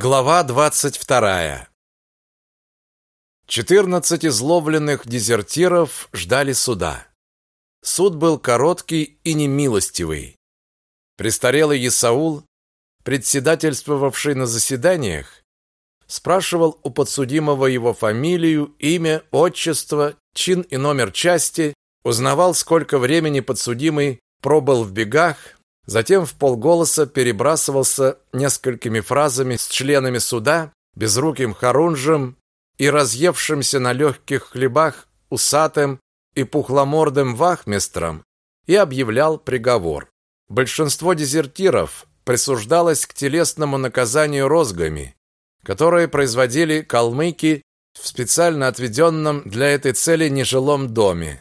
Глава 22. 14 изловленных дезертиров ждали суда. Суд был короткий и немилостивый. Престарелый Исаул, председательствовавший на заседаниях, спрашивал у подсудимого его фамилию, имя, отчество, чин и номер части, узнавал, сколько времени подсудимый пробыл в бегах, Затем в полголоса перебрасывался несколькими фразами с членами суда, безруким Харунжем и разъевшимся на легких хлебах усатым и пухломордым вахмистром и объявлял приговор. Большинство дезертиров присуждалось к телесному наказанию розгами, которые производили калмыки в специально отведенном для этой цели нежилом доме.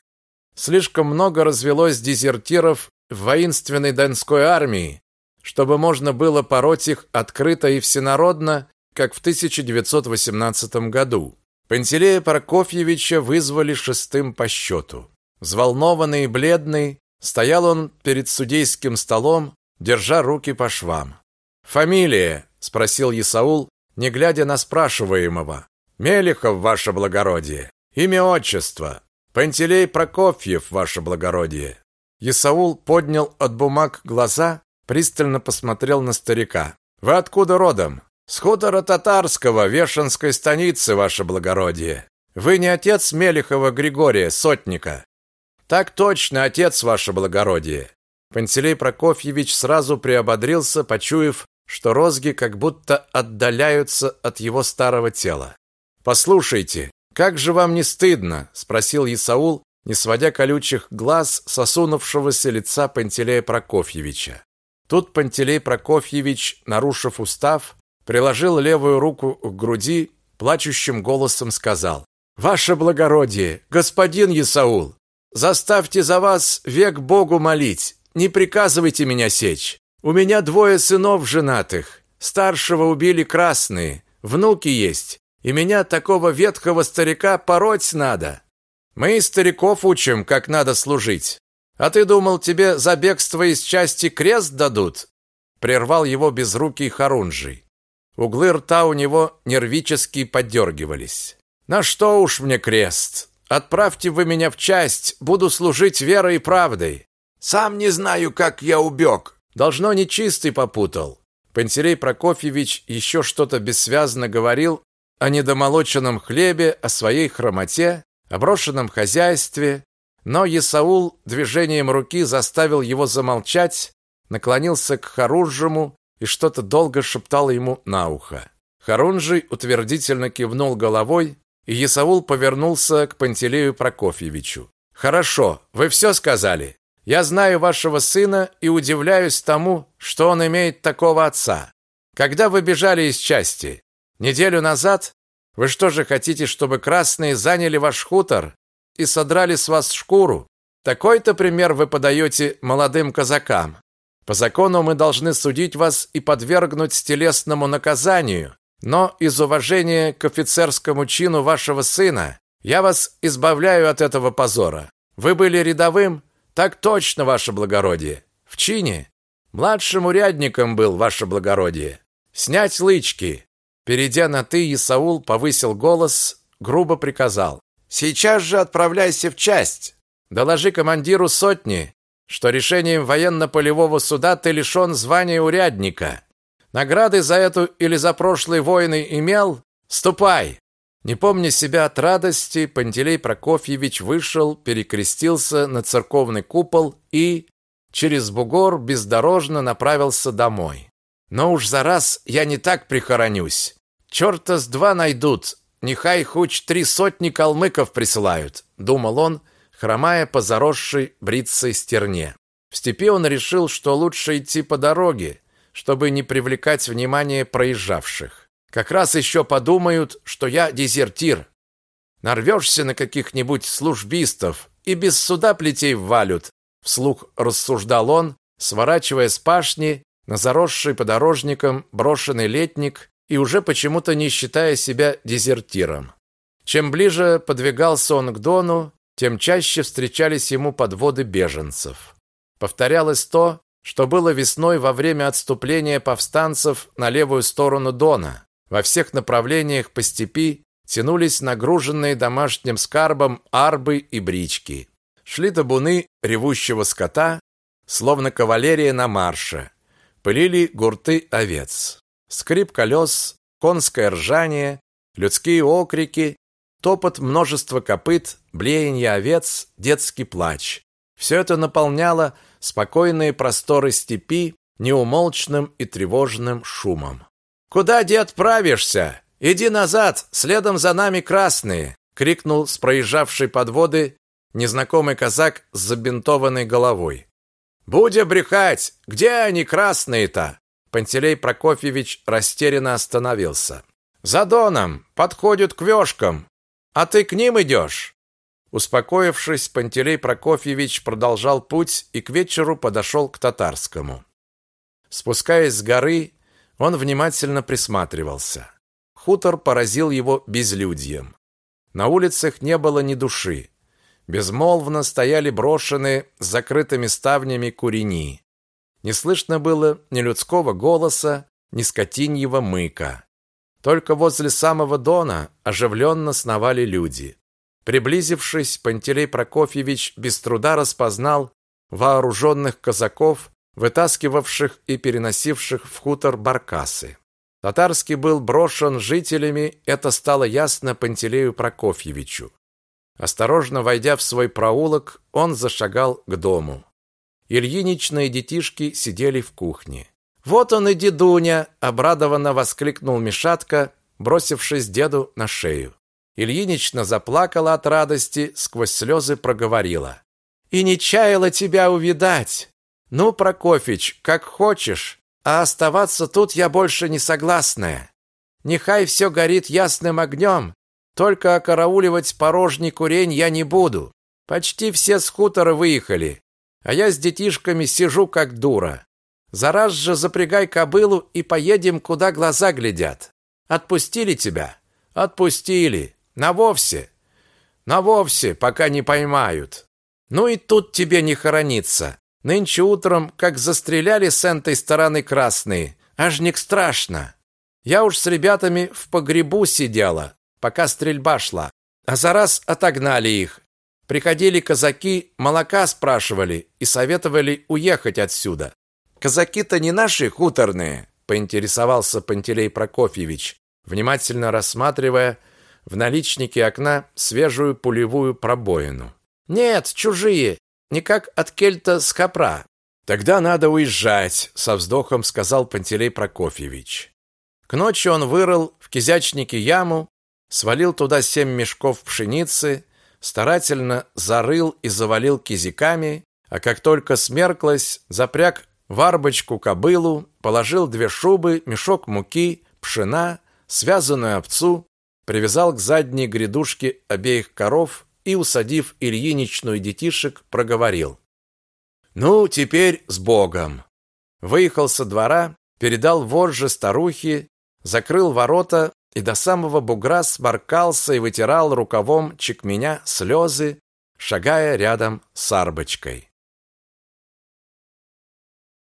Слишком много развелось дезертиров в воинственной донской армии, чтобы можно было пороть их открыто и всенародно, как в 1918 году. Пантелея Прокофьевича вызвали шестым по счету. Взволнованный и бледный, стоял он перед судейским столом, держа руки по швам. «Фамилия?» – спросил Исаул, не глядя на спрашиваемого. «Мелехов, ваше благородие. Имя, отчество. Пантелей Прокофьев, ваше благородие». Исаул поднял от бумаг глаза, пристально посмотрел на старика. «Вы откуда родом?» «С хутора татарского, Вешенской станицы, ваше благородие. Вы не отец Мелехова Григория, сотника?» «Так точно, отец, ваше благородие». Пантелей Прокофьевич сразу приободрился, почуяв, что розги как будто отдаляются от его старого тела. «Послушайте, как же вам не стыдно?» – спросил Исаул, не сводя колючих глаз с осунувшегося лица Пантелея Прокофьевича. Тут Пантелей Прокофьевич, нарушив устав, приложил левую руку к груди, плачущим голосом сказал: "Ваше благородие, господин Исаул, заставьте за вас век Богу молить, не приказывайте меня сечь. У меня двое сынов женатых, старшего убили красные, внуки есть, и меня такого ветхого старика пороть надо. Мы стариков учим, как надо служить. А ты думал, тебе за бегство из части крест дадут? Прервал его безрукий Харунжий. Углы рта у него нервически подергивались. На что уж мне крест? Отправьте вы меня в часть, буду служить верой и правдой. Сам не знаю, как я убег. Должно нечистый попутал. Пантелей Прокофьевич еще что-то бессвязно говорил о недомолоченном хлебе, о своей хромоте, о брошенном хозяйстве, но Исаул движением руки заставил его замолчать, наклонился к Харунжему и что-то долго шептал ему на ухо. Харунжий утвердительно кивнул головой, и Исаул повернулся к Пантелею Прокофьевичу. «Хорошо, вы все сказали. Я знаю вашего сына и удивляюсь тому, что он имеет такого отца. Когда вы бежали из части? Неделю назад вы что же хотите, чтобы красные заняли ваш хутор и содрали с вас шкуру? Такой-то пример вы подаете молодым казакам. По закону мы должны судить вас и подвергнуть телесному наказанию, но из уважения к офицерскому чину вашего сына я вас избавляю от этого позора. Вы были рядовым? Так точно, ваше благородие. В чине? Младшим урядником был, ваше благородие. Снять лычки, Перейдя на «ты», Исаул повысил голос, грубо приказал. «Сейчас же отправляйся в часть. Доложи командиру сотни, что решением военно-полевого суда ты лишен звания урядника. Награды за эту или за прошлые войны имел? Ступай!» Не помня себя от радости, Пантелей Прокофьевич вышел, перекрестился на церковный купол и через бугор бездорожно направился домой. Но уж за раз я не так прихоронюсь. Чёрта с два найдут, нехай хоть три сотни калмыков присылают, думал он, хромая по заросшей бритцей стерне. В степи он решил, что лучше идти по дороге, чтобы не привлекать внимание проезжавших. Как раз еще подумают, что я дезертир. Нарвешься на каких-нибудь службистов и без суда плетей ввалют, вслух рассуждал он, сворачивая с пашни на заросший подорожником брошенный летник и уже почему-то не считая себя дезертиром. Чем ближе подвигался он к Дону, тем чаще встречались ему подводы беженцев. Повторялось то, что было весной во время отступления повстанцев на левую сторону Дона. Во всех направлениях по степи тянулись нагруженные домашним скарбом арбы и брички. Шли табуны ревущего скота, словно кавалерия на марше. Пылили гурты овец. Скрип колес, конское ржание, людские окрики, топот множества копыт, блеяние овец, детский плач. Все это наполняло спокойные просторы степи неумолчным и тревожным шумом. «Куда, дед, правишься? Иди назад, следом за нами красные!» — крикнул с проезжавшей подводы незнакомый казак с забинтованной головой. «Будя брехать! Где они, красные-то?» Пантелей Прокофьевич растерянно остановился. «За доном! Подходят к вёшкам! А ты к ним идешь?» Успокоившись, Пантелей Прокофьевич продолжал путь и к вечеру подошел к татарскому. Спускаясь с горы, он внимательно присматривался. Хутор поразил его безлюдьем. На улицах не было ни души. Безмолвно стояли брошенные с закрытыми ставнями курени. Не слышно было ни людского голоса, ни скотиньего мыка. Только возле самого дона оживленно сновали люди. Приблизившись, Пантелей Прокофьевич без труда распознал вооруженных казаков, вытаскивавших и переносивших в хутор баркасы. Татарский был брошен жителями, это стало ясно Пантелею Прокофьевичу. Осторожно войдя в свой проулок, он зашагал к дому. Ильиничные детишки сидели в кухне. «Вот он и дедуня!» – обрадованно воскликнул Мишатка, бросившись деду на шею. Ильинична заплакала от радости, сквозь слезы проговорила. «И не чаяла тебя увидать! Ну, Прокофич, как хочешь, а оставаться тут я больше не согласная. Нехай все горит ясным огнем, только окарауливать порожний курень я не буду. Почти все с хутора выехали, а я с детишками сижу как дура. Зараз же запрягай кобылу и поедем, куда глаза глядят. Отпустили тебя? Отпустили. На вовсе. На вовсе, пока не поймают. Ну и тут тебе не хорониться. Нынче утром, как застреляли с этой стороны красные, аж не страшно. Я уж с ребятами в погребу сидела, пока стрельба шла. А за раз отогнали их. Приходили казаки, молока спрашивали и советовали уехать отсюда. Казаки-то не наши хуторные, поинтересовался Пантелей Прокофьевич, внимательно рассматривая в наличнике окна свежую пулевую пробоину. Нет, чужие, никак от кельта с копра. Тогда надо уезжать, со вздохом сказал Пантелей Прокофьевич. К ночи он вырыл в кизячнике яму, свалил туда семь мешков пшеницы, старательно зарыл и завалил кизиками, а как только смерклось, запряг в арбочку кобылу, положил две шубы, мешок муки, пшена, связанную овцу, привязал к задней грядушке обеих коров и, усадив Ильиничную детишек, проговорил. «Ну, теперь с Богом!» Выехал со двора, передал вожжи старухе, закрыл ворота и до самого бугра сморкался и вытирал рукавом чекменя слезы, шагая рядом с арбочкой.